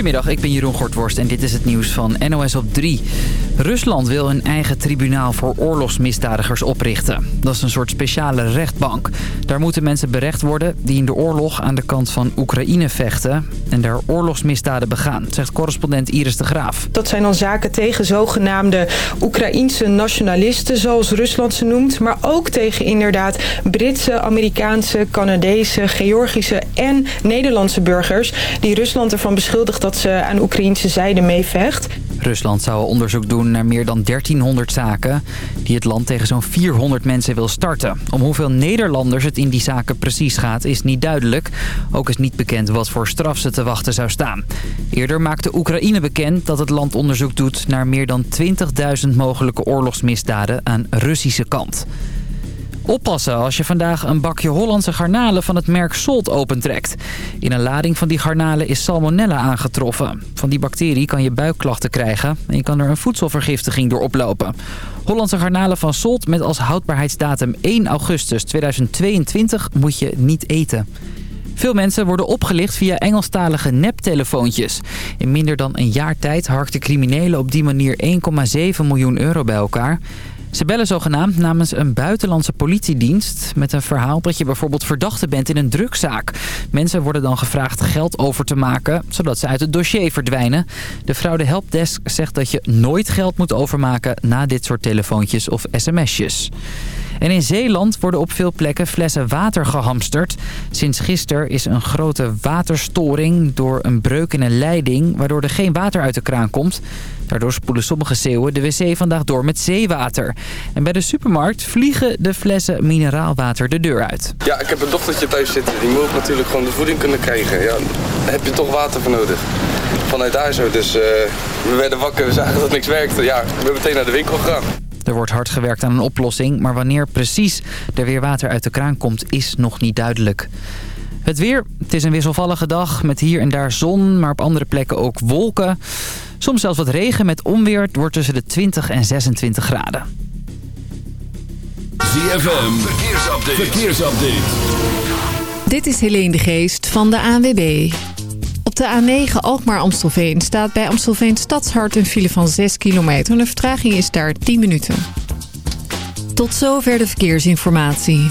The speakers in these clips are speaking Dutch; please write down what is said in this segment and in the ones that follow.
Goedemiddag, ik ben Jeroen Gortworst en dit is het nieuws van NOS op 3. Rusland wil een eigen tribunaal voor oorlogsmisdadigers oprichten. Dat is een soort speciale rechtbank. Daar moeten mensen berecht worden die in de oorlog aan de kant van Oekraïne vechten... en daar oorlogsmisdaden begaan, zegt correspondent Iris de Graaf. Dat zijn dan zaken tegen zogenaamde Oekraïense nationalisten, zoals Rusland ze noemt... maar ook tegen inderdaad Britse, Amerikaanse, Canadese, Georgische en Nederlandse burgers... die Rusland ervan beschuldigt dat ze aan Oekraïnse zijde meevecht. Rusland zou onderzoek doen naar meer dan 1300 zaken... die het land tegen zo'n 400 mensen wil starten. Om hoeveel Nederlanders het in die zaken precies gaat is niet duidelijk. Ook is niet bekend wat voor straf ze te wachten zou staan. Eerder maakte Oekraïne bekend dat het land onderzoek doet... naar meer dan 20.000 mogelijke oorlogsmisdaden aan Russische kant. Oppassen als je vandaag een bakje Hollandse garnalen van het merk Salt opentrekt. In een lading van die garnalen is salmonella aangetroffen. Van die bacterie kan je buikklachten krijgen en je kan er een voedselvergiftiging door oplopen. Hollandse garnalen van Salt met als houdbaarheidsdatum 1 augustus 2022 moet je niet eten. Veel mensen worden opgelicht via Engelstalige neptelefoontjes. In minder dan een jaar tijd harkten criminelen op die manier 1,7 miljoen euro bij elkaar. Ze bellen zogenaamd namens een buitenlandse politiedienst... met een verhaal dat je bijvoorbeeld verdachte bent in een drugzaak. Mensen worden dan gevraagd geld over te maken... zodat ze uit het dossier verdwijnen. De fraude helpdesk zegt dat je nooit geld moet overmaken... na dit soort telefoontjes of sms'jes. En in Zeeland worden op veel plekken flessen water gehamsterd. Sinds gisteren is een grote waterstoring door een breuk in een leiding... waardoor er geen water uit de kraan komt. Daardoor spoelen sommige zeeuwen de wc vandaag door met zeewater. En bij de supermarkt vliegen de flessen mineraalwater de deur uit. Ja, ik heb een dochtertje thuis zitten. Die moet natuurlijk gewoon de voeding kunnen krijgen. Ja, daar heb je toch water voor nodig. Vanuit daar zo. Dus uh, we werden wakker, we zagen dat niks werkte. Ja, we zijn meteen naar de winkel gegaan. Er wordt hard gewerkt aan een oplossing, maar wanneer precies er weer water uit de kraan komt is nog niet duidelijk. Het weer, het is een wisselvallige dag met hier en daar zon, maar op andere plekken ook wolken. Soms zelfs wat regen met onweer, het wordt tussen de 20 en 26 graden. ZFM, verkeersupdate. verkeersupdate. Dit is Helene de Geest van de ANWB. Op de A9 Alkmaar-Amstelveen staat bij Amstelveen Stadshart een file van 6 kilometer. De vertraging is daar 10 minuten. Tot zover de verkeersinformatie.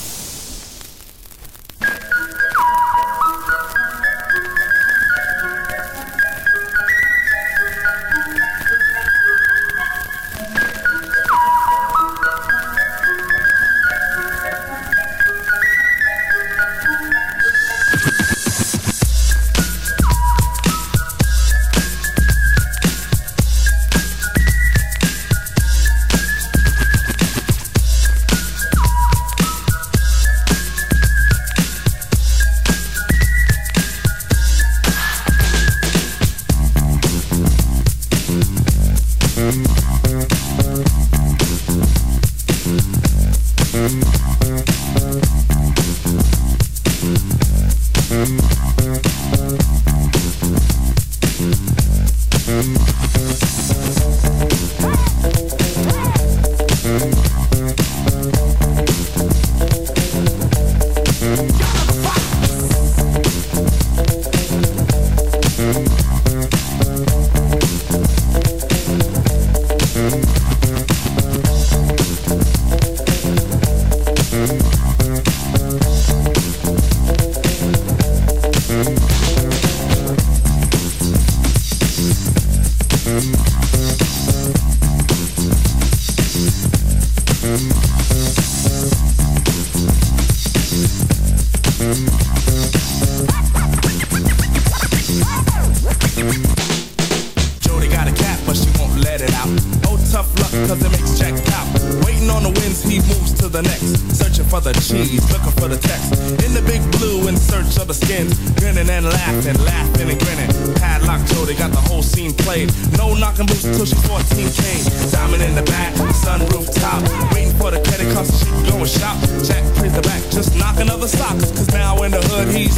14K. Diamond in the back, sunroof top. Waiting for the credit card so she can go and shop. Jack plays the back, just knock another sock. Cause now in the hood, he's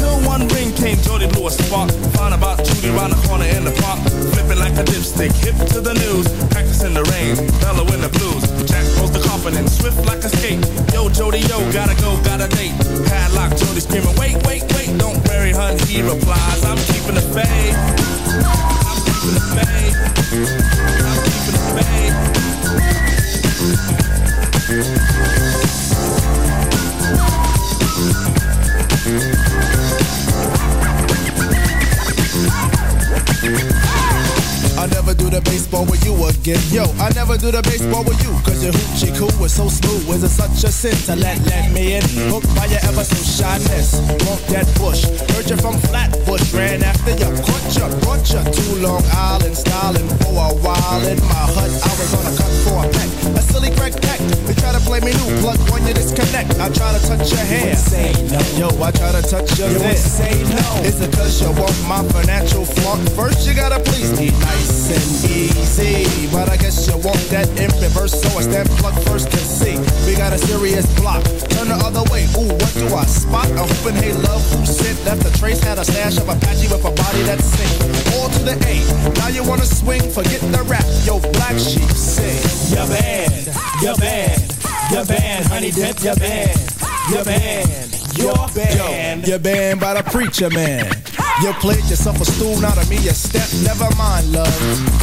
Till one ring came, Jody blew a spark. Found about Judy round the corner in the park. Flipping like a dipstick, hip to the news. Practicing the rain, mellow in the blues. Jack rose the confident, swift like a skate. Yo, Jody, yo, gotta go, got a date. Padlock, Jody screaming, wait, wait, wait. Don't worry, hun, he replies. I'm keeping the faith. I'm keeping the faith. I'm keeping the faith. I the baseball with you again. Yo, I never do the baseball with you. Cause your hoochie coo was so smooth. Is it such a sin to let, let me in? Hooked by your ever so shyness. Want that bush. Heard you from Flatbush. Ran after you. Caught you, brought you to Long Island. Styling for a while in my hut. I was on a cut for a peck. A silly crack peck. They try to play me new. Plug one, you disconnect. I try to touch your hair. Say no. Yo, I try to touch your hair. Say no. Is it cause you want my financial flunk? First, you gotta please me nice and easy. But I guess you want that in reverse, so I stand plug first to see. We got a serious block. Turn the other way. Ooh, what do I spot? A hooping hey love who sit left a trace had a stash of Apache with a body that's sick. All to the A. Now you wanna swing? Forget the rap. Yo, black sheep sing. You're bad. You're bad. You're bad, honey dip. You're bad. You're bad. You're bad. Yo, you're banned by the preacher man. You played yourself a stool, not a me a step. Never mind, love.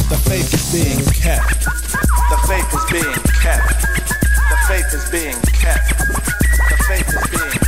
The faith is being kept. The faith is being kept. The faith is being kept. The faith is being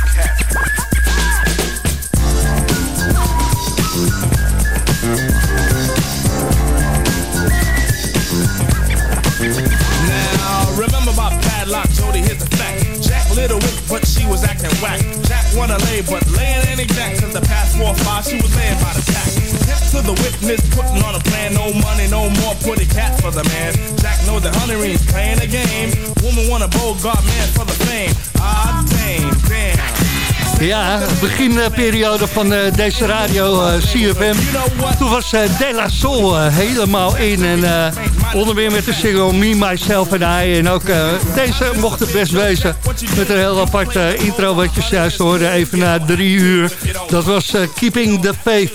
beginperiode van eh, deze radio eh, CFM. Toen was eh, De Soul helemaal in. En onder meer met de single Me, Myself and I. En ook eh, deze mocht het best wezen. Met een heel apart eh, intro wat je juist hoorde. Even na drie uur. Dat was eh, Keeping the Faith.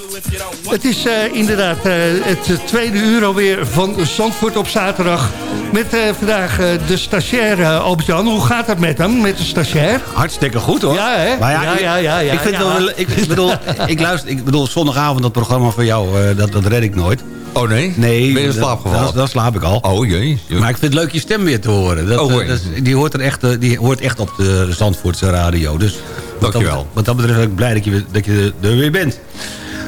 Het is inderdaad het tweede uur alweer van Zandvoort op zaterdag. Met vandaag de stagiair uh, Albert-Jan. Hoe gaat het met hem, met de stagiair? Hartstikke goed hoor. Ja, hè? Maar ja, Ja, ik- ja, ja, ja, ik vind ja. het wel, ik, ik bedoel, ik luister, ik bedoel, zondagavond dat programma van jou, dat, dat red ik nooit. Oh nee? Nee. Ben je in slaap gevallen? Dat, slaap ik al. Oh jee. Maar ik vind het leuk je stem weer te horen. Dat, Oh, eh, dat die, hoort er echt, eh, die hoort echt op de Zandvoortse radio. Dus Dankjewel. wat dat betreft ben ik blij dat je, dat je er weer bent.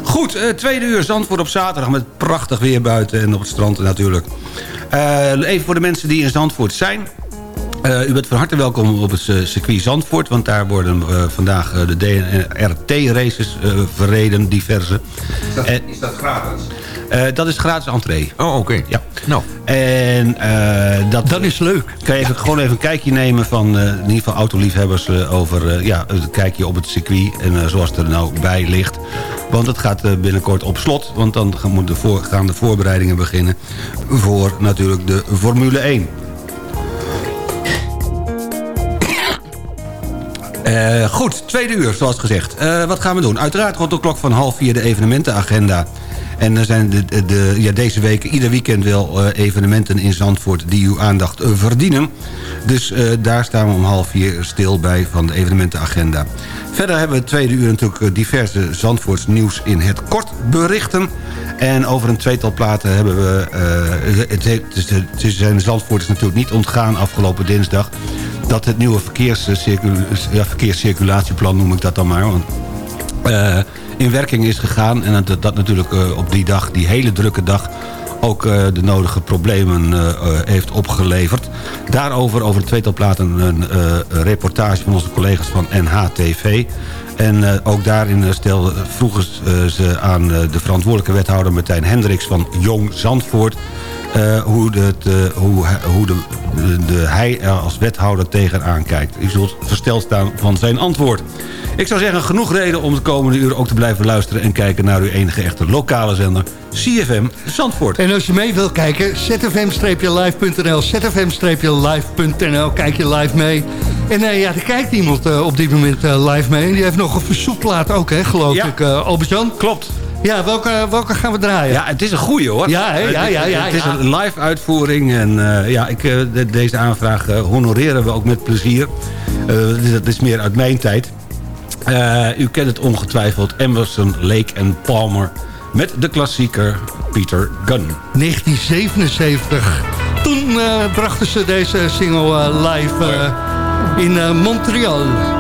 Goed, eh, tweede uur Zandvoort op zaterdag met prachtig weer buiten en op het strand natuurlijk. Even voor de mensen die in Zandvoort zijn. U bent van harte welkom op het circuit Zandvoort... want daar worden vandaag de DNRT-races verreden, diverse. Is dat, gratis? Dat is gratis entree. Oh, oké. Ja. Nou. En eh, dat, Dat is leuk. kan je even, gewoon even een kijkje nemen van eh, in ieder geval autoliefhebbers... eh, over eh, ja, een kijkje op het circuit en eh, zoals het er nou bij ligt. Want het gaat eh, binnenkort op slot. Want dan gaan, de voor, gaan de voorbereidingen beginnen voor natuurlijk de Formule 1. Eh, goed, tweede uur, zoals gezegd. Eh, wat gaan we doen? Uiteraard rond de klok van half vier de evenementenagenda. En er zijn de, de, ja, deze week ieder weekend wel eh, evenementen in Zandvoort... die uw aandacht eh, verdienen. Dus eh, daar staan we om half vier stil bij van de evenementenagenda. Verder hebben we het tweede uur natuurlijk diverse Zandvoorts nieuws in het kort berichten. En over een tweetal platen hebben we... het, het, is- het is zijn Zandvoorters natuurlijk niet ontgaan afgelopen dinsdag dat het nieuwe ja, verkeerscirculatieplan, noem ik dat dan maar... Want, eh, in werking is gegaan. En dat, dat natuurlijk eh, op die dag, die hele drukke dag... ook eh, de nodige problemen heeft opgeleverd. Daarover, over het tweetal platen, een reportage van onze collega's van NHTV. En eh, ook daarin eh, stelde, vroegen eh, ze aan de verantwoordelijke wethouder Martijn Hendricks van Jong Zandvoort... hoe, de, hoe, hoe de, de- hij er als wethouder tegenaan kijkt. U zult versteld staan van zijn antwoord. Ik zou zeggen, genoeg reden om de komende uur ook te blijven luisteren... en kijken naar uw enige echte lokale zender, CFM Zandvoort. En als je mee wilt kijken, zfm-live.nl, zfm-live.nl, kijk je live mee. En eh, ja, er kijkt iemand eh, op dit moment eh, live mee. En die heeft nog een verzoekplaat ook, hè, geloof Ja. ik, uh, Albert-Jan? Klopt. Ja, welke, welke gaan we draaien? Ja, het is een goeie hoor. Ja, ja, ja, ja. Het is een live uitvoering en ja, ik, de- deze aanvraag honoreren we ook met plezier. Dit- dat is meer uit mijn tijd. U kent het ongetwijfeld, Emerson, Lake en Palmer... met de klassieker Peter Gunn. 1977. Toen eh, brachten ze deze single eh, live eh, in Montreal.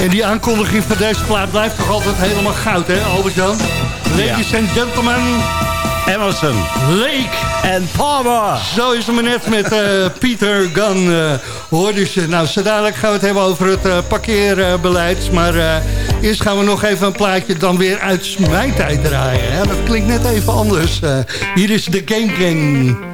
En die aankondiging van deze plaat blijft toch altijd helemaal goud, hè, Albert-Jan? Ladies and gentlemen, Emerson. Lake. En Palmer. Zo is het maar net met eh, Peter Gunn. Uh, hoorde ze. Nou, zo dadelijk gaan we het hebben over het uh, parkeerbeleid. Maar eerst gaan we nog even een plaatje dan weer uit mijn tijd draaien. Ja, dat klinkt net even anders. hier is de Game Gang.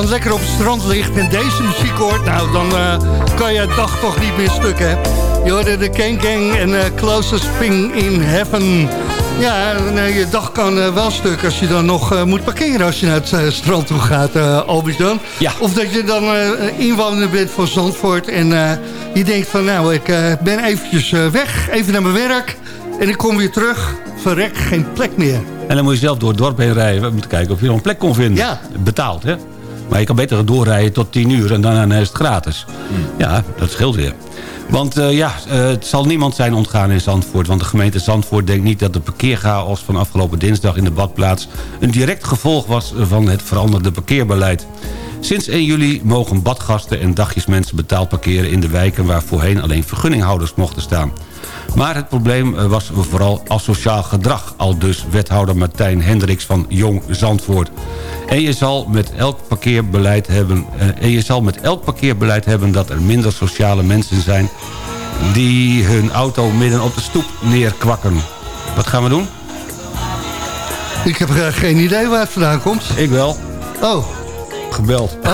Dan lekker op het strand ligt en deze muziek hoort... nou, dan uh, kan je dag toch niet meer stuk, hè. Je hoorde de King Gang en uh, Closest Thing in Heaven. Ja, nee, je dag kan uh, wel stuk als je dan nog moet parkeren als je naar het strand toe gaat, Albert dan. Ja. Of dat je dan inwoner bent van Zandvoort en je denkt van nou, ik ben eventjes weg, even naar mijn werk en ik kom weer terug. Verrek, geen plek meer. En dan moet je zelf door het dorp heen rijden. We moeten kijken of je nog een plek kon vinden. Ja. Betaald, hè? Maar je kan beter doorrijden tot 10 uur en daarna is het gratis. Ja, dat scheelt weer. Want uh, ja, uh, het zal niemand zijn ontgaan in Zandvoort. Want de gemeente Zandvoort denkt niet dat de parkeerchaos van afgelopen dinsdag in de badplaats... een direct gevolg was van het veranderde parkeerbeleid. Sinds 1 juli mogen badgasten en dagjesmensen betaald parkeren in de wijken... waar voorheen alleen vergunninghouders mochten staan. Maar het probleem was vooral asociaal gedrag... al dus wethouder Martijn Hendricks van Jong Zandvoort. En je zal met elk parkeerbeleid hebben, en je zal met elk parkeerbeleid hebben dat er minder sociale mensen zijn... die hun auto midden op de stoep neerkwakken. Wat gaan we doen? Ik heb uh, geen idee waar het vandaan komt. Ik wel. Oh. Gebeld. Oh.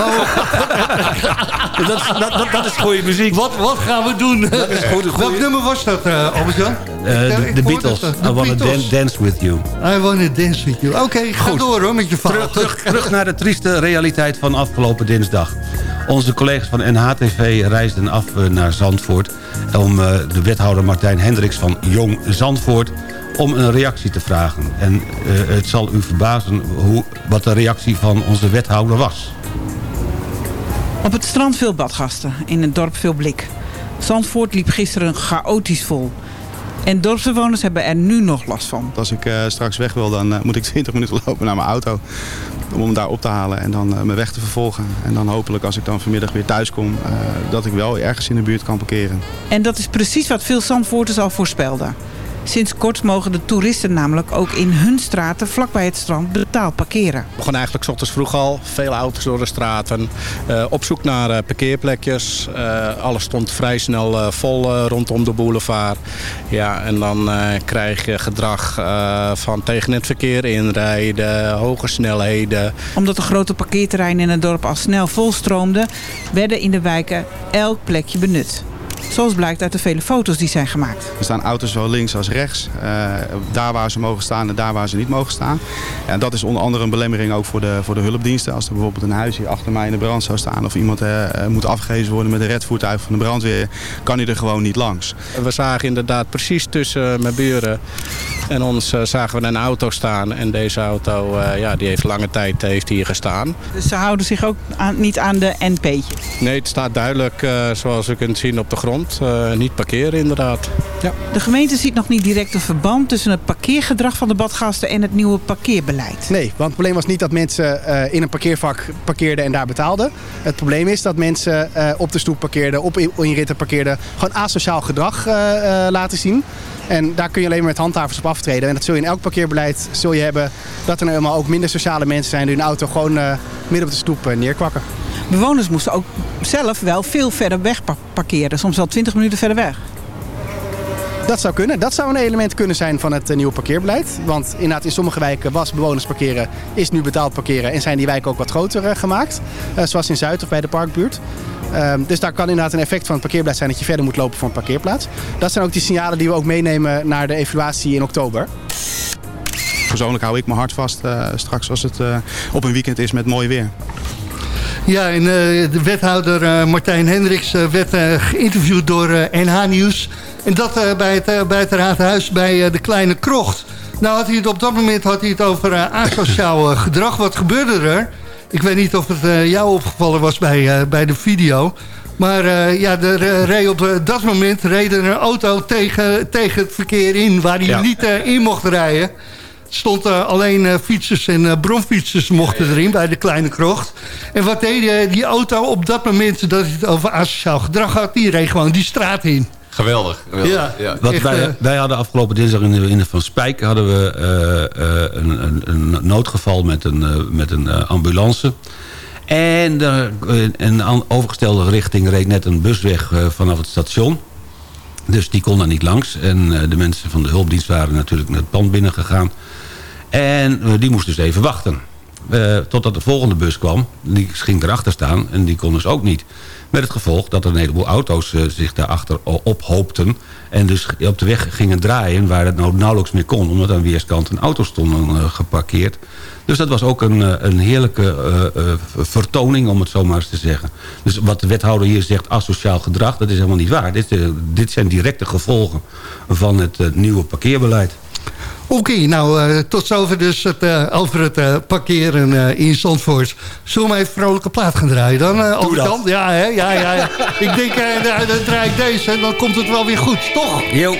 dat, dat, dat, dat, is goede muziek. Wat, wat gaan we doen? Dat is goede, goede... Welk nummer was dat, uh, Albert-Jan? Uh, de Beatles. I wanna dan, dance with you. I wanna dance with you. Oké, okay, ga door hoor met je verhaal. Terug, terug, terug naar de trieste realiteit van afgelopen dinsdag. Onze collega's van NHTV reisden af naar Zandvoort... om uh, de wethouder Martijn Hendricks van Jong Zandvoort om een reactie te vragen. En uh, het zal u verbazen hoe, wat de reactie van onze wethouder was. Op het strand veel badgasten, in het dorp veel blik. Zandvoort liep gisteren chaotisch vol. En dorpsbewoners hebben er nu nog last van. Als ik uh, straks weg wil, dan uh, moet ik 20 minuten lopen naar mijn auto. Om hem daar op te halen en dan uh, mijn weg te vervolgen. En dan hopelijk als ik dan vanmiddag weer thuis kom, dat ik wel ergens in de buurt kan parkeren. En dat is precies wat veel Zandvoorters al voorspelden. Sinds kort mogen de toeristen namelijk ook in hun straten vlakbij het strand betaald parkeren. We begon eigenlijk 's ochtends vroeg al. Veel auto's door de straten. Uh, op zoek naar uh, parkeerplekjes. Uh, alles stond vrij snel vol rondom de boulevard. Ja, en dan krijg je gedrag van tegen het verkeer inrijden, hoge snelheden. Omdat de grote parkeerterreinen in het dorp al snel volstroomden, werden in de wijken elk plekje benut. Zoals blijkt uit de vele foto's die zijn gemaakt. Er staan auto's zowel links als rechts. Uh, daar waar ze mogen staan en daar waar ze niet mogen staan. En dat is onder andere een belemmering ook voor de, voor de hulpdiensten. Als er bijvoorbeeld een huis hier achter mij in de brand zou staan... of iemand uh, moet afgegeven worden met een redvoertuig van de brandweer... kan hij er gewoon niet langs. We zagen inderdaad precies tussen mijn buren en ons uh, zagen we een auto staan. En deze auto ja, die heeft lange tijd heeft hier gestaan. Dus ze houden zich ook aan, niet aan de NP? Nee, het staat duidelijk zoals u kunt zien op de grond. Uh, niet parkeren inderdaad. Ja. De gemeente ziet nog niet direct een verband tussen het parkeergedrag van de badgasten en het nieuwe parkeerbeleid. Nee, want het probleem was niet dat mensen uh, in een parkeervak parkeerden en daar betaalden. Het probleem is dat mensen uh, op de stoep parkeerden, op inritten parkeerden, gewoon asociaal gedrag laten zien. En daar kun je alleen maar met handhavers op aftreden. En dat zul je in elk parkeerbeleid zul je hebben dat er helemaal ook minder sociale mensen zijn die hun auto gewoon midden op de stoep neerkwakken. Bewoners moesten ook zelf wel veel verder weg parkeren. Soms wel 20 minuten verder weg. Dat zou kunnen. Dat zou een element kunnen zijn van het nieuwe parkeerbeleid. Want inderdaad in sommige wijken was bewoners parkeren, is nu betaald parkeren. En zijn die wijken ook wat groter gemaakt. Uh, zoals in Zuid of bij de Parkbuurt. Uh, dus daar kan inderdaad een effect van het parkeerbeleid zijn dat je verder moet lopen voor een parkeerplaats. Dat zijn ook die signalen die we ook meenemen naar de evaluatie in oktober. Persoonlijk hou ik mijn hart vast uh, straks als het op een weekend is met mooi weer. Ja, en uh, de wethouder uh, Martijn Hendricks uh, werd geïnterviewd door NH Nieuws. En dat bij, het, bij het raadhuis bij de Kleine Krocht. Nou had hij het op dat moment had hij het over asociaal gedrag. Wat gebeurde er? Ik weet niet of het jou opgevallen was bij, bij de video. Maar ja, er reed op dat moment reed er een auto tegen, tegen het verkeer in... waar hij ja. niet in mocht rijden stond alleen fietsers en bromfietsers mochten erin bij de kleine krocht. En wat deed die auto op dat moment dat hij het over asociaal gedrag had? Die reed gewoon die straat in. Geweldig. geweldig. Ja, ja. Wat wij, wij hadden afgelopen dinsdag in de, in de Van Spijk hadden we een, een, een, noodgeval met een, met een ambulance. En de, in overgestelde richting reed net een bus weg vanaf het station. Dus die kon daar niet langs. En de mensen van de hulpdienst waren natuurlijk naar het pand binnengegaan. En die moest dus even wachten. Eh, totdat de volgende bus kwam. Die ging erachter staan en die kon dus ook niet. Met het gevolg dat er een heleboel auto's uh, zich daarachter ophoopten. En dus op de weg gingen draaien waar het nou nauwelijks meer kon. Omdat aan weerskanten auto's stonden uh, geparkeerd. Dus dat was ook een, een heerlijke vertoning, om het zo maar eens te zeggen. Dus wat de wethouder hier zegt, asociaal gedrag, dat is helemaal niet waar. Dit, dit zijn directe gevolgen van het nieuwe parkeerbeleid. Oké, nou, uh, tot zover dus het, uh, over het uh, parkeren in Zandvoort. Zullen we even vrolijke plaat gaan draaien dan? Uh, Doe Ja, hè? Ja, ja, ja. ik denk, nou, dan draai ik deze en dan komt het wel weer goed, toch? Jo.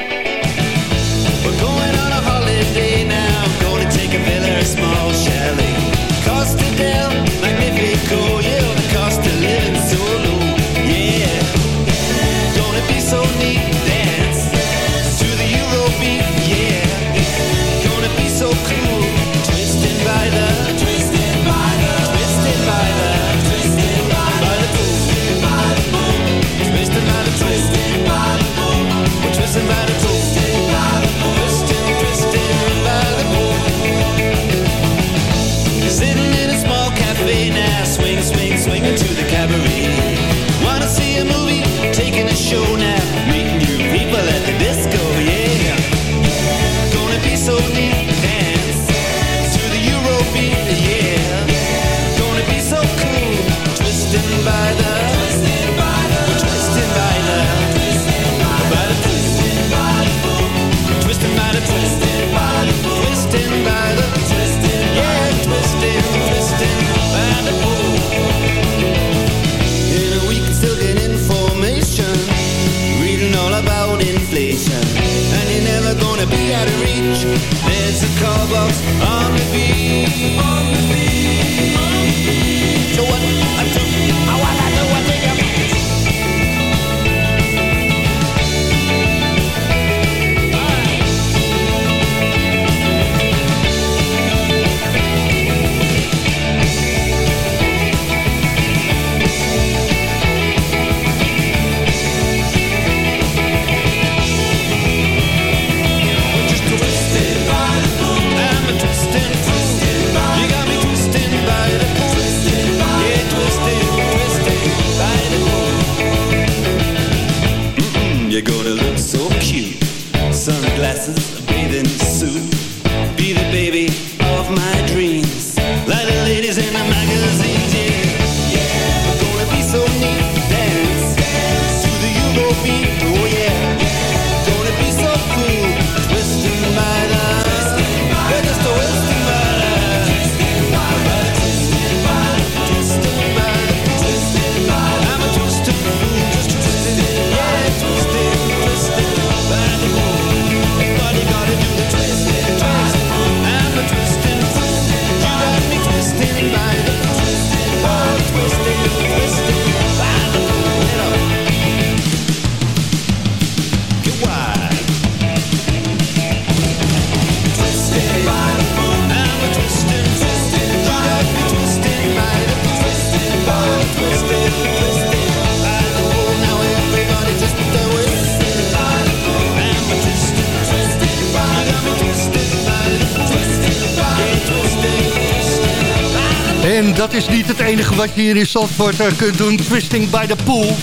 Dat is niet het enige wat je hier in Zandvoort eh, kunt doen. Twisting by the pool.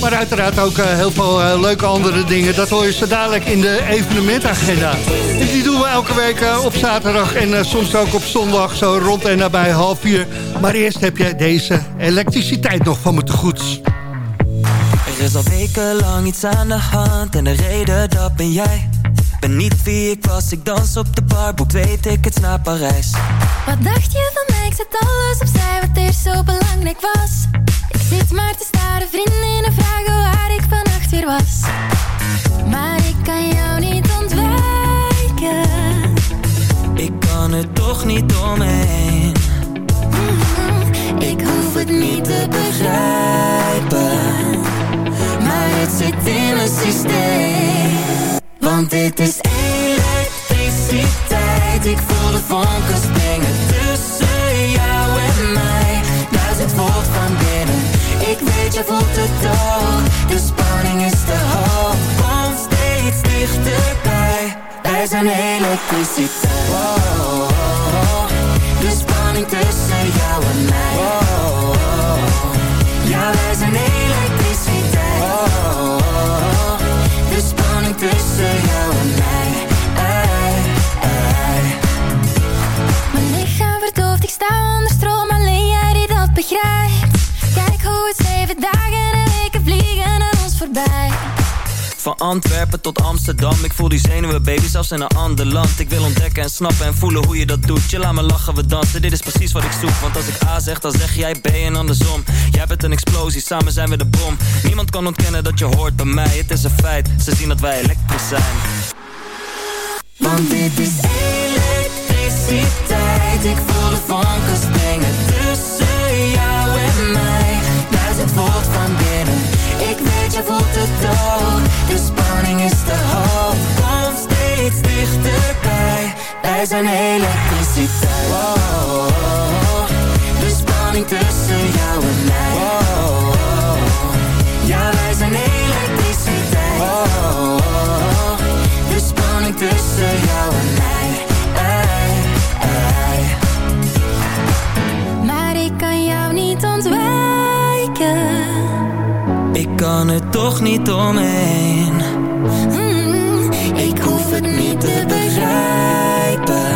Maar uiteraard ook eh, heel veel eh, leuke andere dingen. Dat hoor je zo dadelijk in de evenementagenda. En die doen we elke week op zaterdag en soms ook op zondag. Zo rond en nabij half vier. Maar eerst heb je deze elektriciteit nog van me te goed. Er is al wekenlang iets aan de hand en de reden dat ben jij. Ben niet wie ik was, ik dans op de bar, boek twee tickets naar Parijs. Wat dacht je van mij? Ik zet alles opzij wat eerst zo belangrijk was. Ik zit maar te staren, vriendinnen vragen waar ik vannacht weer was. Maar ik kan jou niet ontwijken. Ik kan er toch niet omheen. Mhm, Ik hoef het niet te begrijpen. Maar het zit in mijn systeem. Want dit is elektriciteit. Ik voel de vonken springen tussen jou en mij. Duizend volt van binnen. Ik weet, je voelt het ook. De spanning is te hoog. Kom steeds dichterbij. Wij zijn elektriciteit. Wow, De spanning tussen Van Antwerpen tot Amsterdam. Ik voel die zenuwen baby zelfs in een ander land. Ik wil ontdekken en snappen en voelen hoe je dat doet. Je laat me lachen, we dansen, dit is precies wat ik zoek. Want als ik A zeg, dan zeg jij B en andersom. Jij bent een explosie, samen zijn we de bom. Niemand kan ontkennen dat je hoort bij mij. Het is een feit, ze zien dat wij elektrisch zijn. Want dit is elektriciteit. Ik voel de vonken springen tussen jou en mij. Duizend volt van binnen Ik weet je voelt het De spanning is te hoog. Kom steeds dichterbij. Wij zijn elektriciteit wow. De spanning tussen jou en mij. Ja, wij zijn elektriciteit wow. De spanning tussen jou en mij kan er toch niet omheen. Mm, ik hoef het niet te begrijpen.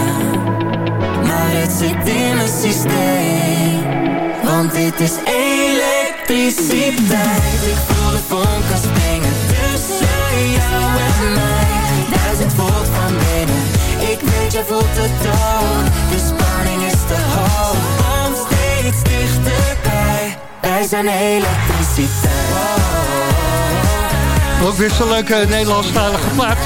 Maar het zit in mijn systeem. Want dit is elektriciteit. Ik voel de vonken springen tussen jou en mij. Duizend volt van binnen. Ik weet je voelt het ook. De spanning is te hoog Kom steeds dichterbij Wij zijn elektriciteit Ook weer zo'n leuke Nederlandstalige plaat.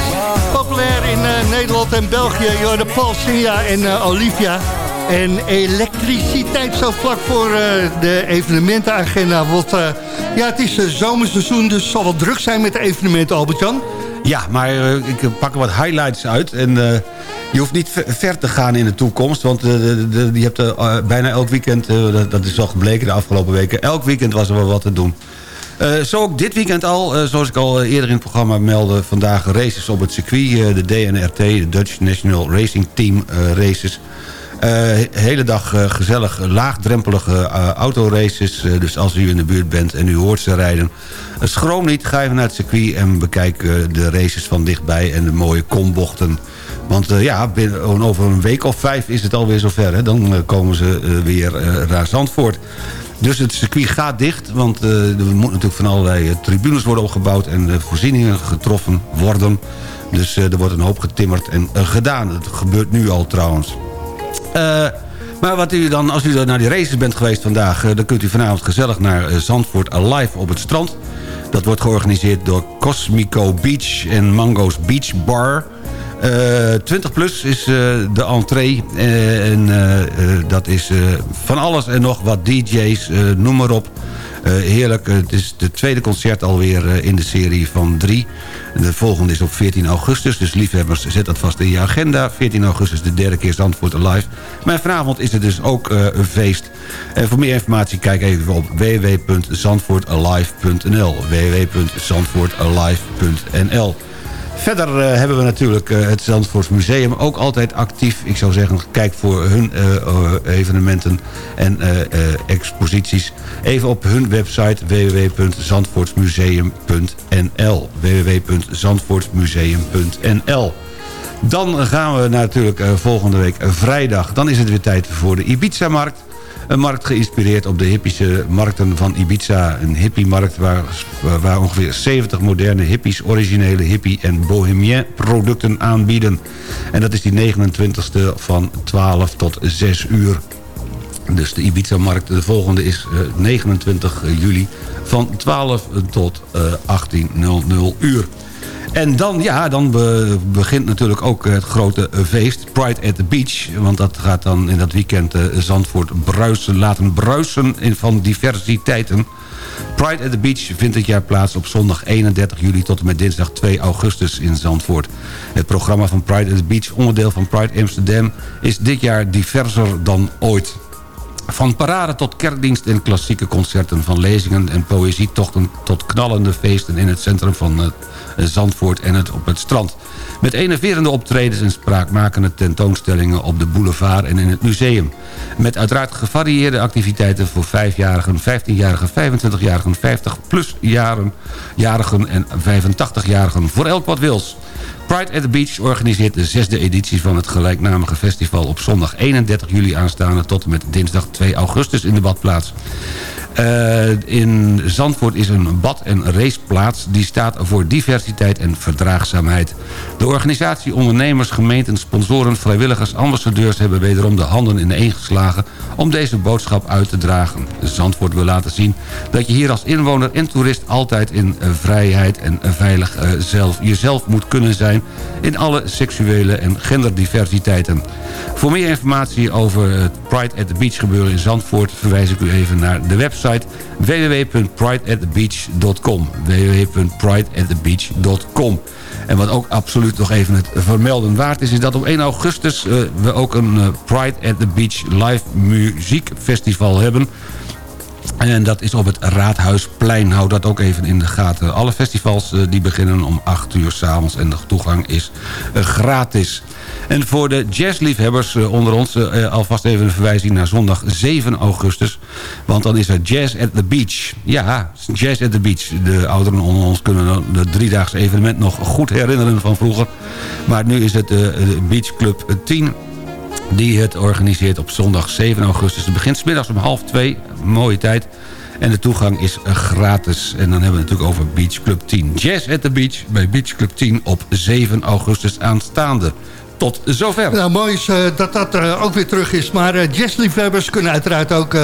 Populair in eh, Nederland en België. Je hoorde Paul Sinja en eh, Olivia. En elektriciteit zo vlak voor eh, de evenementenagenda. Want ja, het is zomerseizoen, dus zal wel druk zijn met de evenementen, Albert-Jan. Ja, maar eh, ik pak er wat highlights uit. En eh, je hoeft niet ver- te gaan in de toekomst. Want eh, je hebt bijna elk weekend, dat, dat is al gebleken de afgelopen weken... elk weekend was er wel wat te doen. Zo ook dit weekend al, zoals ik al eerder in het programma meldde... vandaag races op het circuit, de DNRT, de Dutch National Racing Team races... Eh, hele dag eh, gezellig, laagdrempelige eh, autoraces. Dus als u in de buurt bent en u hoort ze rijden... schroom niet, ga even naar het circuit en bekijk de races van dichtbij... en de mooie kombochten. Want ja, binnen, over een week of vijf is het alweer zover. Hè? Dan komen ze weer naar Zandvoort. Dus het circuit gaat dicht, want er moet natuurlijk van allerlei tribunes worden opgebouwd... en voorzieningen getroffen worden. Dus er wordt een hoop getimmerd en gedaan. Dat gebeurt nu al trouwens. Eh, maar wat u dan, als u naar die races bent geweest vandaag... eh, dan kunt u vanavond gezellig naar eh, Zandvoort Alive op het strand. Dat wordt georganiseerd door Cosmico Beach en Mango's Beach Bar... Eh 20 plus is de entree. En dat is van alles en nog wat DJ's, noem maar op. Eh, heerlijk, het is de tweede concert alweer eh, in de serie van drie. De volgende is op 14 augustus, dus liefhebbers zet dat vast in je agenda. 14 augustus de derde keer Zandvoort Alive. Maar vanavond is het dus ook eh, een feest. En voor meer informatie kijk even op www.zandvoortalive.nl www.zandvoortalive.nl Verder eh, hebben we natuurlijk eh, het Zandvoorts Museum ook altijd actief. Ik zou zeggen, kijk voor hun eh, evenementen en exposities. Even op hun website www.zandvoortsmuseum.nl www.zandvoortsmuseum.nl Dan gaan we natuurlijk volgende week vrijdag. Dan is het weer tijd voor de Ibiza-markt. Een markt geïnspireerd op de hippische markten van Ibiza. Een hippiemarkt waar, waar ongeveer 70 moderne hippies... originele hippie- en bohemien producten aanbieden. En dat is die 29e van 12 tot 6 uur. Dus de Ibiza-markt, de volgende is eh, 29 juli van 12 tot eh 18.00 uur. En dan, ja, dan be- begint natuurlijk ook het grote feest, Pride at the Beach. Want dat gaat dan in dat weekend eh, Zandvoort bruisen, laten bruisen in, van diversiteiten. Pride at the Beach vindt dit jaar plaats op zondag 31 juli tot en met dinsdag 2 augustus in Zandvoort. Het programma van Pride at the Beach, onderdeel van Pride Amsterdam, is dit jaar diverser dan ooit. Van parade tot kerkdienst en klassieke concerten... van lezingen en poëzietochten tot knallende feesten... in het centrum van eh, Zandvoort en het, op het strand. Met enerverende optredens en spraakmakende tentoonstellingen... op de boulevard en in het museum. Met uiteraard gevarieerde activiteiten voor 5-jarigen, 15-jarigen... 25-jarigen, 50-plus-jarigen en 85-jarigen. Voor elk wat wils. Pride at the Beach organiseert de zesde editie van het gelijknamige festival... op zondag 31 juli aanstaande tot en met dinsdag 2 augustus in de badplaats. Uh, in Zandvoort is een bad- en raceplaats die staat voor diversiteit en verdraagzaamheid. De organisatie ondernemers, gemeenten, sponsoren, vrijwilligers, ambassadeurs... hebben wederom de handen in één geslagen om deze boodschap uit te dragen. Zandvoort wil laten zien dat je hier als inwoner en toerist... altijd in uh, vrijheid en uh, veilig zelf, jezelf moet kunnen zijn... in alle seksuele en genderdiversiteiten. Voor meer informatie over het Pride at the Beach gebeuren in Zandvoort... verwijs ik u even naar de website website www.prideatthebeach.com www.prideatthebeach.com En wat ook absoluut nog even het vermelden waard is... is dat op 1 augustus uh, we ook een uh, Pride at the Beach live muziekfestival hebben... En dat is op het Raadhuisplein. Houd dat ook even in de gaten. Alle festivals uh, die beginnen om 8 uur s'avonds en de toegang is gratis. En voor de jazzliefhebbers uh, onder ons alvast even een verwijzing naar zondag 7 augustus. Want dan is er Jazz at the Beach. Ja, Jazz at the Beach. De ouderen onder ons kunnen de driedaagse evenement nog goed herinneren van vroeger. Maar nu is het de Beach Club 10 die het organiseert op zondag 7 augustus. Het begint middags om half twee, mooie tijd. En de toegang is gratis. En dan hebben we het natuurlijk over Beach Club 10. Jazz at the Beach bij Beach Club 10 op 7 augustus aanstaande. Tot zover. Nou, mooi is uh, dat dat uh, ook weer terug is. Maar uh, jazzliefhebbers kunnen uiteraard ook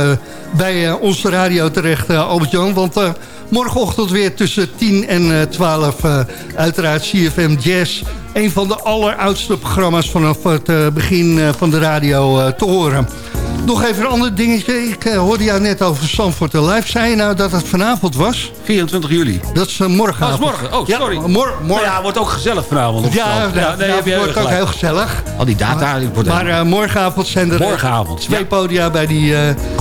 bij onze radio terecht, Albert-Jan. Want morgenochtend weer tussen 10 en 12 uiteraard CFM Jazz een van de alleroudste programma's vanaf het begin van de radio te horen. Nog even een ander dingetje. Ik hoorde jou net over Sanford Live. Zei je nou dat het vanavond was? 24 juli. Dat is morgenavond. Oh, is morgen. Oh, sorry. Ja, mor mor ja, wordt ook gezellig vanavond. Op ja, ja, ja, nee, je wordt ook heel gezellig. Al die data. Maar, maar morgenavond zijn er morgenavond, twee podia bij die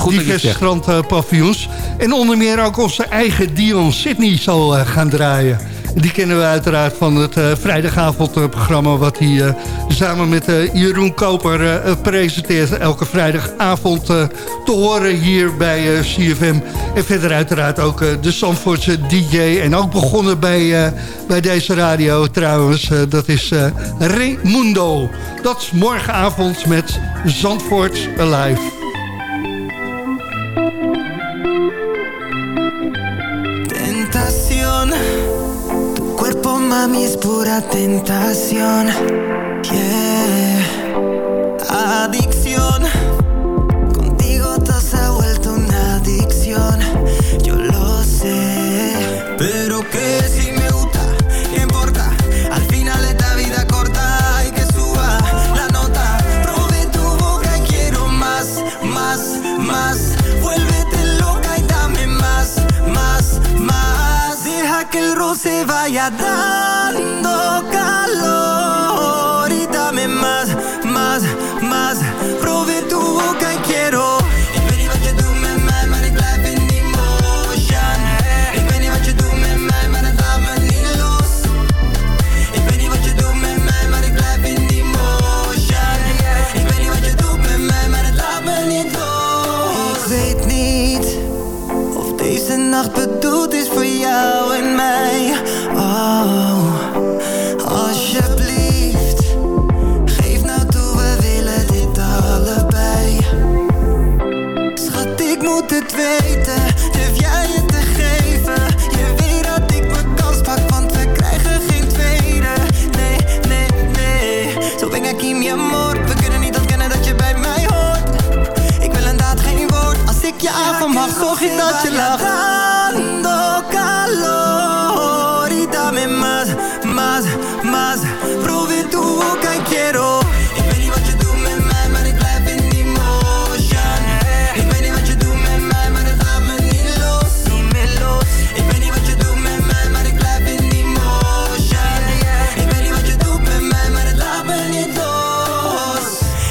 diverse strandpaviljoens. en onder meer ook onze eigen Dion Sydney zal gaan draaien. Die kennen we uiteraard van het uh, vrijdagavondprogramma... wat hij uh, samen met uh, Jeroen Koper presenteert. Elke vrijdagavond te horen hier bij CFM. En verder uiteraard ook de Zandvoortse DJ. En ook begonnen bij, bij deze radio trouwens. dat is Raimundo. Dat is morgenavond met Zandvoort Alive. Mami, es pura tentación. Yeah. Adicción. cada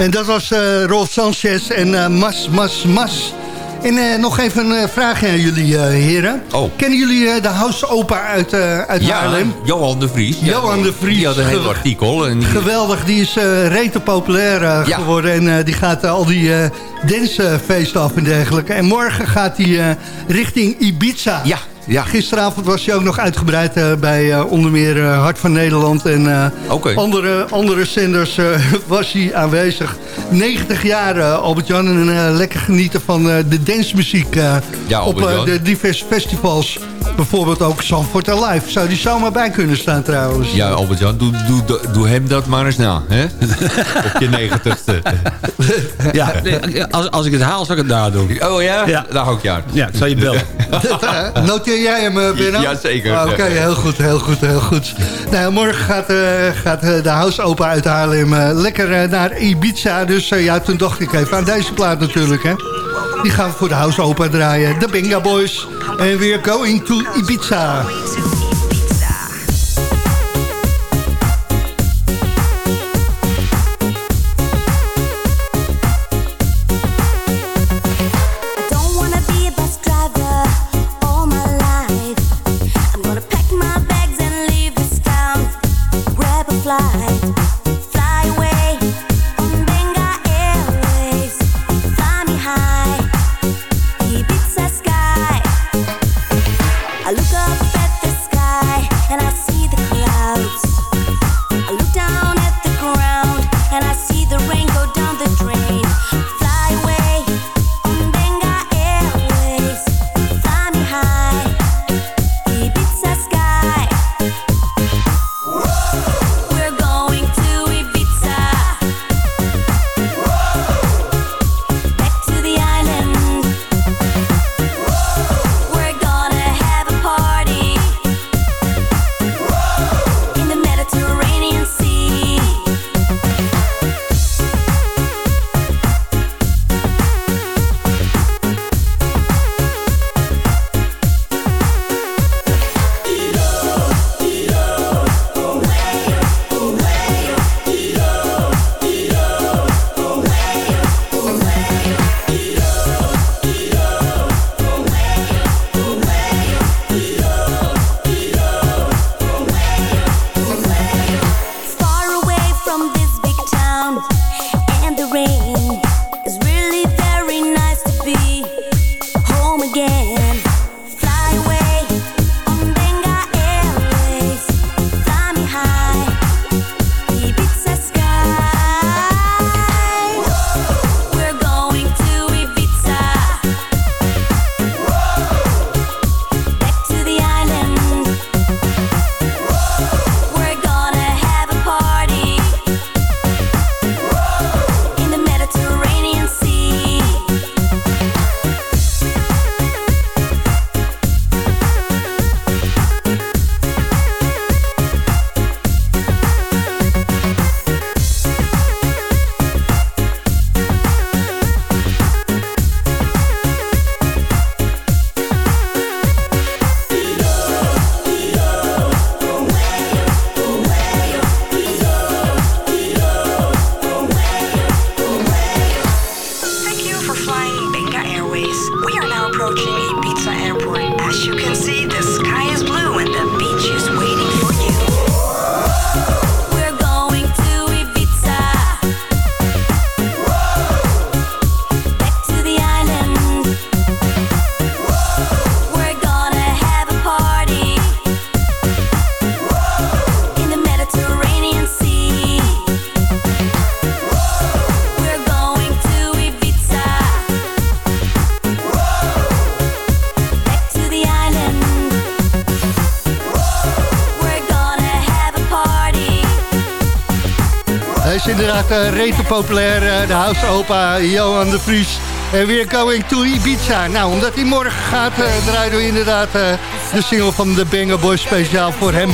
En dat was uh, Rolf Sanchez en uh, Mas, Mas, Mas. En uh, nog even een vraag aan jullie uh, heren. Oh. Kennen jullie uh, de House Opa uit, uit ja, Haarlem? Johan de Vries. Johan de Vries. Die had een heel artikel. En die... Geweldig, die is rete populair ja. geworden. En die gaat al die dancefeesten af en dergelijke. En morgen gaat hij richting Ibiza. Ja. Ja. Gisteravond was hij ook nog uitgebreid uh, bij uh, onder meer uh, Hart van Nederland en okay. andere, andere zenders was hij aanwezig. 90 jaar Albert-Jan en lekker genieten van de dancemuziek ja, op de diverse festivals. Bijvoorbeeld ook Zandvoort Alive. Zou die zomaar bij kunnen staan trouwens. Ja, Albert-Jan, doe, doe, doe, doe, hem dat maar eens na. Hè? op je negentigste. ja, als, als ik het haal, zal ik het daar doen. Oh ja? ja. Daar hou ik je aan. Ja, ik zal je bellen. Noteer jij hem, Benno? Ja, zeker. Ah, oké, okay, heel goed, heel goed, heel goed. Nou, morgen gaat, uh, gaat uh, de House Open uit Haarlem uh, lekker naar Ibiza. Dus ja, toen dacht ik even aan deze plaat natuurlijk, hè. Die gaan we voor de House Open draaien. De Binga Boys. En we're going to Ibiza. Inderdaad uh, rete populair. Uh, de house opa Johan de Vries. En weer going to Ibiza. Nou, omdat hij morgen gaat, uh, draaien we inderdaad de single van de Banger Boys speciaal voor hem.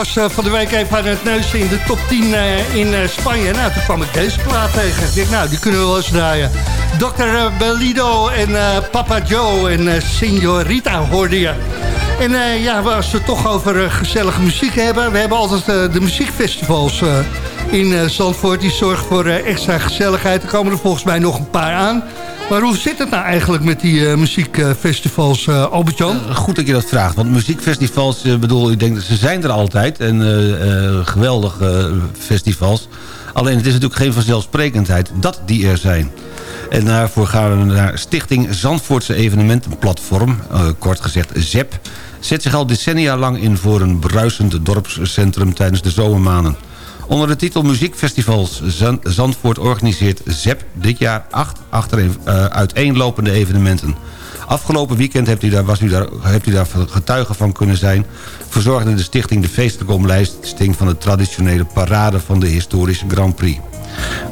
Was eh, van de week even aan het neuzen in de top 10 eh, in eh, Spanje. Nou, toen kwam ik deze plaat tegen. Ik dacht, nou, die kunnen we wel eens draaien. Dr. Bellido en Papa Joe en Signorita hoorde je. En ja, als we het toch over gezellige muziek hebben... we hebben altijd de muziekfestivals in Zandvoort. Die zorgen voor extra gezelligheid. Er komen er volgens mij nog een paar aan... Maar hoe zit het nou eigenlijk met die uh, muziekfestivals? Uh, goed dat je dat vraagt, want muziekfestivals, bedoel, ik denk dat ze zijn er altijd. En geweldige festivals. Alleen het is natuurlijk geen vanzelfsprekendheid dat die er zijn. En daarvoor gaan we naar Stichting Zandvoortse Evenementenplatform, kort gezegd ZEP. Zet zich al decennia lang in voor een bruisend dorpscentrum tijdens de zomermaanden. Onder de titel Muziekfestivals Zandvoort organiseert ZEP dit jaar acht achtereen, uh, uiteenlopende evenementen. Afgelopen weekend hebt u daar, was u daar, hebt u daar getuige van kunnen zijn... verzorgde de stichting de feestelijke omlijsting van de traditionele parade van de historische Grand Prix.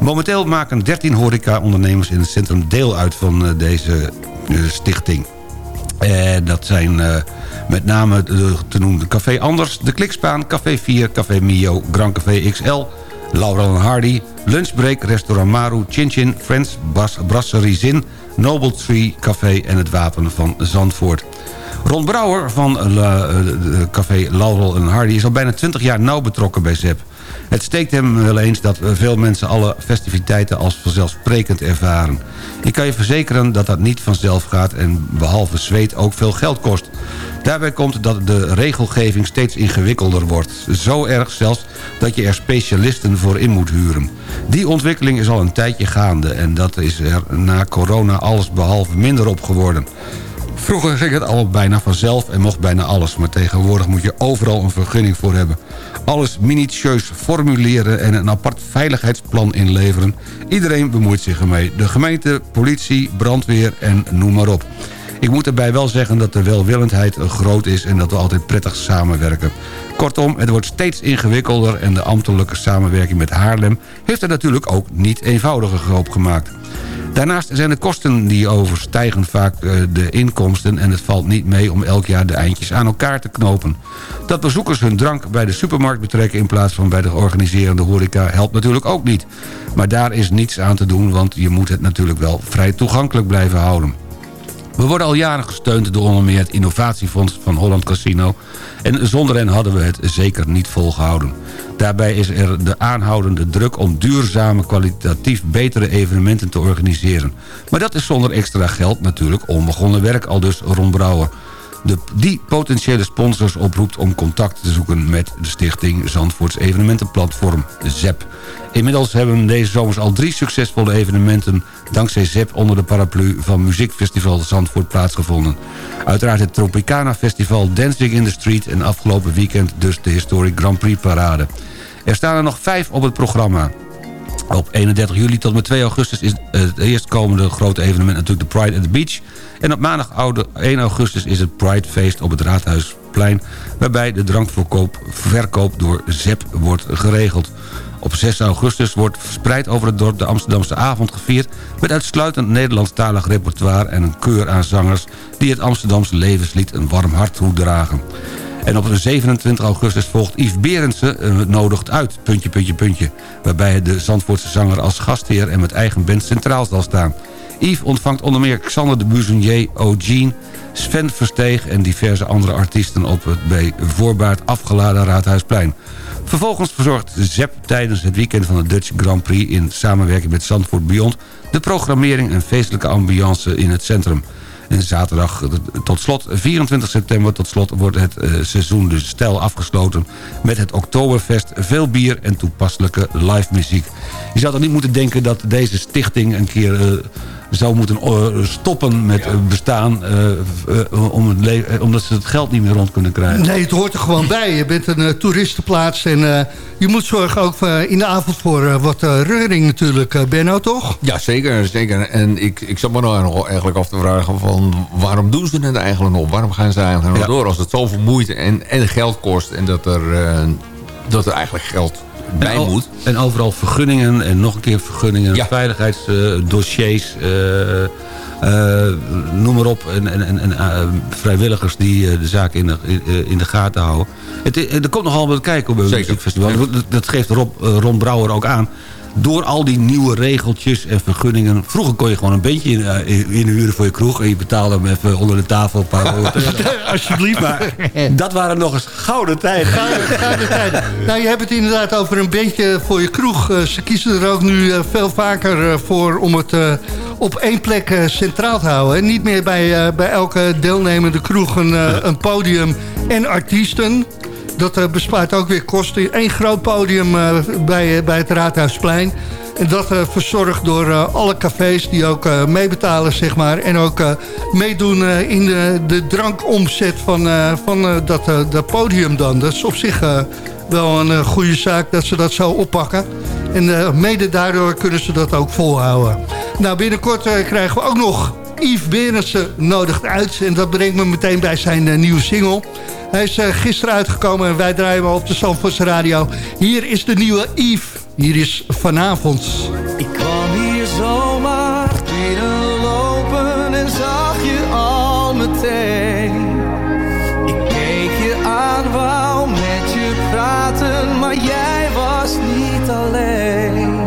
Momenteel maken 13 horeca-ondernemers in het centrum deel uit van uh, deze uh, stichting. En dat zijn uh, met name de, te noemen Café Anders, De Klikspaan, Café 4, Café Mio, Grand Café XL... Laurel Hardy, Lunchbreak, Restaurant Maru, Chin Chin, Friends, Brasserie Zin... Noble Tree Café en het Wapen van Zandvoort. Ron Brouwer van uh, Café Laurel Hardy is al bijna 20 jaar nauw betrokken bij ZEP. Het steekt hem wel eens dat veel mensen alle festiviteiten als vanzelfsprekend ervaren. Ik kan je verzekeren dat dat niet vanzelf gaat en behalve zweet ook veel geld kost. Daarbij komt dat de regelgeving steeds ingewikkelder wordt. Zo erg zelfs dat je er specialisten voor in moet huren. Die ontwikkeling is al een tijdje gaande en dat is er na corona alles behalve minder op geworden. Vroeger ging het allemaal bijna vanzelf en mocht bijna alles. Maar tegenwoordig moet je overal een vergunning voor hebben. Alles minutieus formuleren en een apart veiligheidsplan inleveren. Iedereen bemoeit zich ermee. De gemeente, politie, brandweer en noem maar op. Ik moet erbij wel zeggen dat de welwillendheid groot is... en dat we altijd prettig samenwerken. Kortom, het wordt steeds ingewikkelder... en de ambtelijke samenwerking met Haarlem... heeft er natuurlijk ook niet eenvoudiger op gemaakt. Daarnaast zijn de kosten die overstijgen vaak de inkomsten... en het valt niet mee om elk jaar de eindjes aan elkaar te knopen. Dat bezoekers hun drank bij de supermarkt betrekken... in plaats van bij de organiserende horeca helpt natuurlijk ook niet. Maar daar is niets aan te doen, want je moet het natuurlijk wel vrij toegankelijk blijven houden. We worden al jaren gesteund door onder meer het innovatiefonds van Holland Casino... en zonder hen hadden we het zeker niet volgehouden. Daarbij is er de aanhoudende druk om duurzame, kwalitatief betere evenementen te organiseren. Maar dat is zonder extra geld natuurlijk onbegonnen werk, al dus Ron Brouwer de, die potentiële sponsors oproept om contact te zoeken met de stichting Zandvoorts evenementenplatform ZEP. Inmiddels hebben deze zomers al drie succesvolle evenementen dankzij ZEP onder de paraplu van Muziekfestival Zandvoort plaatsgevonden. Uiteraard het Tropicana Festival Dancing in the Street en afgelopen weekend dus de Historic Grand Prix Parade. Er staan er nog vijf op het programma. Op 31 juli tot met 2 augustus is het eerstkomende grote evenement natuurlijk de Pride at the Beach. En op maandag 1 augustus is het Pridefeest op het Raadhuisplein... waarbij de drankverkoop verkoop door ZEP wordt geregeld. Op 6 augustus wordt verspreid over het dorp de Amsterdamse avond gevierd... met uitsluitend Nederlandstalig repertoire en een keur aan zangers... die het Amsterdamse levenslied een warm hart toedragen. En op 27 augustus volgt Yves Berendsen uh, nodigt uit, puntje, puntje, puntje. Waarbij de Zandvoortse zanger als gastheer en met eigen band centraal zal staan. Yves ontvangt onder meer Xander de Buzonier, O'Gene... Sven Versteeg en diverse andere artiesten op het bij voorbaat afgeladen Raadhuisplein. Vervolgens verzorgt ZEP tijdens het weekend van de Dutch Grand Prix... in samenwerking met Zandvoort Beyond... de programmering en feestelijke ambiance in het centrum. En zaterdag tot slot, 24 september tot slot... wordt het uh, seizoen dus stijl afgesloten met het Oktoberfest... veel bier en toepasselijke live muziek. Je zou dan niet moeten denken dat deze stichting een keer... Zou moeten stoppen met bestaan... Uh, om het omdat ze het geld niet meer rond kunnen krijgen. Nee, het hoort er gewoon bij. Je bent een uh, toeristenplaats en uh, je moet zorgen ook in de avond voor wat reuring natuurlijk. Benno, toch? Ja, zeker. zeker. En ik, ik zat me nou eigenlijk af te vragen van... waarom doen ze het eigenlijk nog? Waarom gaan ze eigenlijk nog ja. door als het zoveel moeite en, en geld kost... en dat er, dat er eigenlijk geld bij en moet. En overal vergunningen en nog een keer vergunningen, ja. veiligheidsdossiers, uh, uh, noem maar op. En, en, en uh, vrijwilligers die de zaak in de, in de gaten houden. Het, er komt nogal wat kijken op het muziekfestival. Dat, dat geeft Rob, Ron Brouwer ook aan door al die nieuwe regeltjes en vergunningen... vroeger kon je gewoon een beetje in, uh, inhuren voor je kroeg... en je betaalde hem even onder de tafel een paar Alsjeblieft. Maar dat waren nog eens gouden tijden. Gouden, gouden tijden. Nou, je hebt het inderdaad over een beetje voor je kroeg. Uh, ze kiezen er ook nu uh, veel vaker voor om het op één plek centraal te houden. En niet meer bij, bij elke deelnemende kroeg een, een podium en artiesten... Dat uh, bespaart ook weer kosten. Eén groot podium uh, bij, bij het Raadhuisplein. En dat uh, verzorgd door alle cafés die ook meebetalen, zeg maar. En ook meedoen in de, de drankomzet van, van dat, dat podium dan. Dat is op zich wel een goede zaak dat ze dat zo oppakken. En mede daardoor kunnen ze dat ook volhouden. Nou, binnenkort krijgen we ook nog Yves Berendsen nodigt uit. En dat brengt me meteen bij zijn nieuwe single. Hij is uh, gisteren uitgekomen en wij draaien hem op de Zandvoortse Radio. Hier is de nieuwe Yves. Hier is vanavond. Ik kwam hier zomaar binnenlopen en zag je al meteen. Ik keek je aan, wou met je praten, maar jij was niet alleen.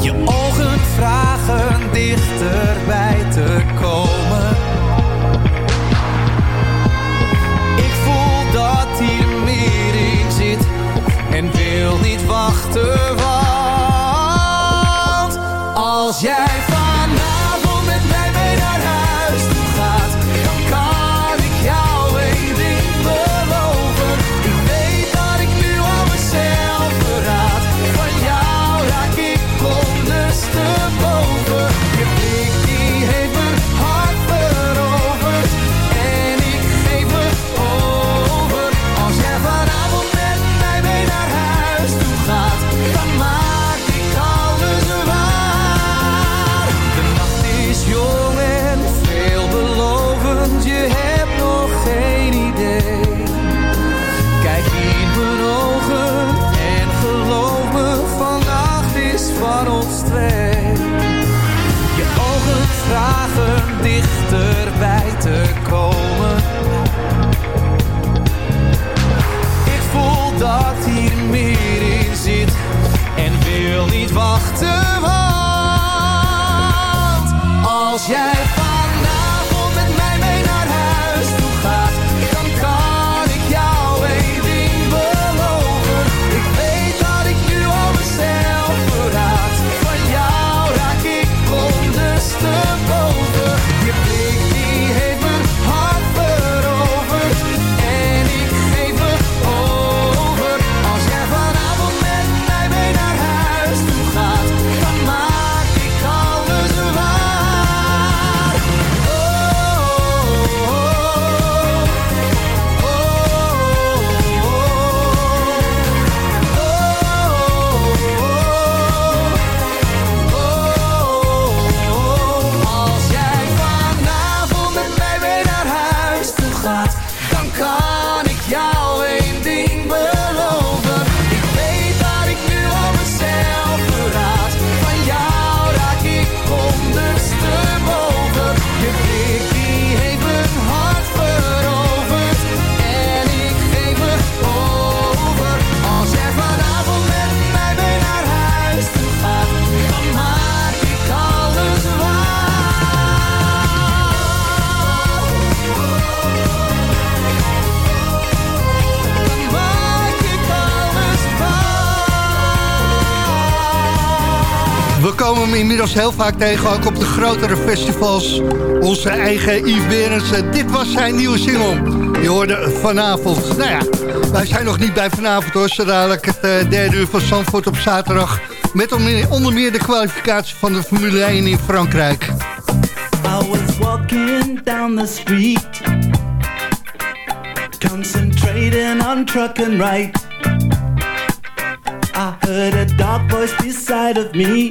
Je ogen vragen dichterbij want als jij komen hem inmiddels heel vaak tegen, ook op de grotere festivals. Onze eigen Yves Berends, eh, dit was zijn nieuwe single. Je hoorde vanavond. Nou ja, wij zijn nog niet bij vanavond hoor. Zo dadelijk het uh, derde uur van Zandvoort op zaterdag. Met onder meer de kwalificatie van de Formule 1 in Frankrijk. I was walking down the street Concentrating on truck and right I heard a dark voice beside of me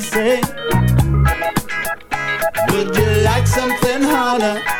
say, Would you like something harder?